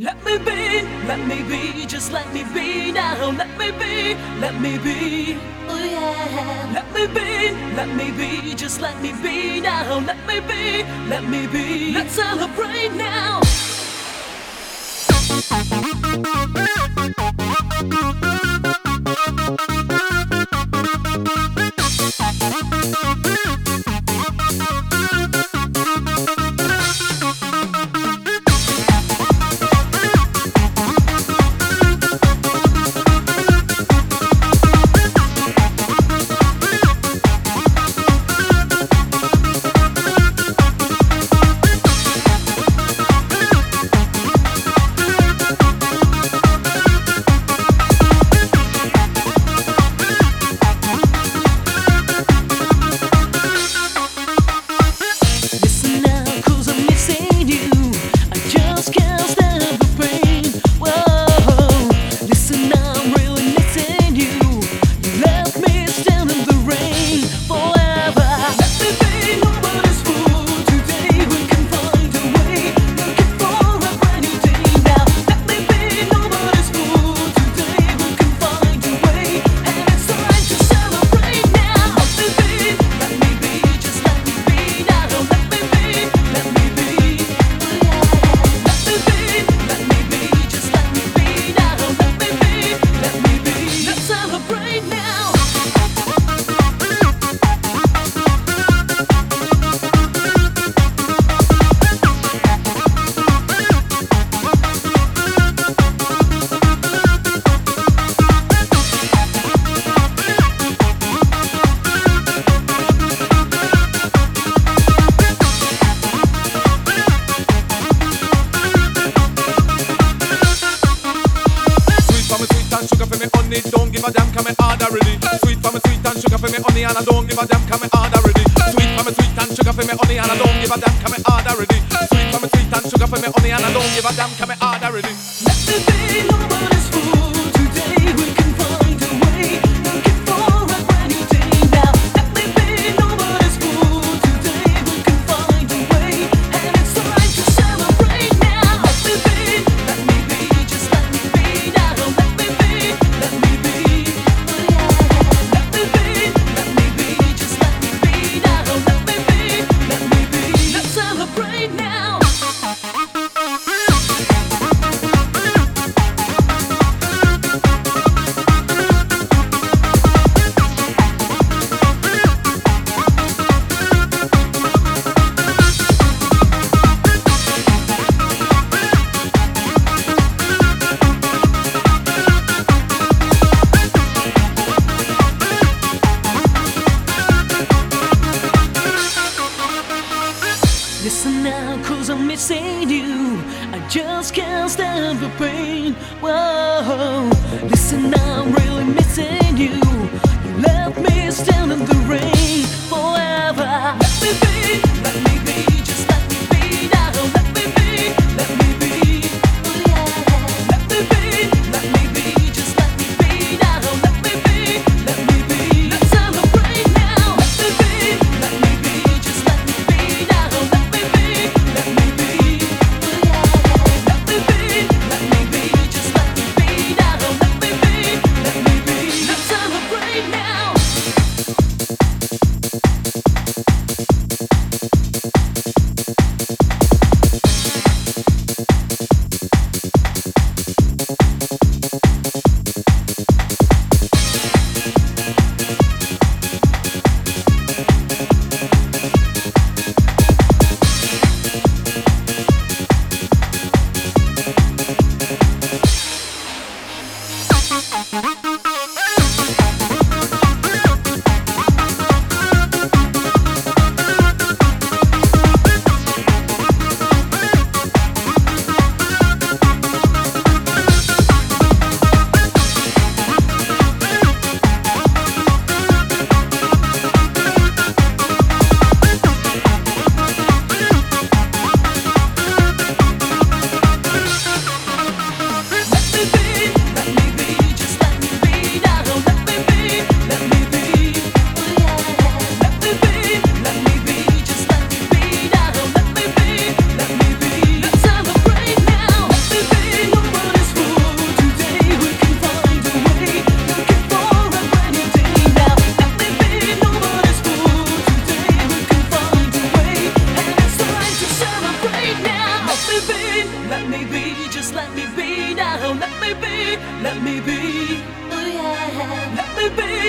Let me be, let me be, just let me be now. Let me be, let me be. Oh yeah. Let me be, let me be, just let me be now. Let me be, let me be. Let's celebrate now. and sugar for me honey. Don't give a damn, come and hard already. Sweet for me sweet and sugar for me honey, and I don't give a damn, come and hard already. Sweet for me sweet and sugar for me honey, and I don't give a damn, come and hard already. Sweet for me sweet and sugar for me honey, and I don't give a damn, come and hard already. missing you. I just can't stand the pain. Whoa, listen, I'm.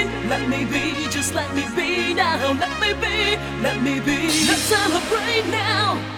Let me be, just let me be now. Let me be, let me be. Let's celebrate now.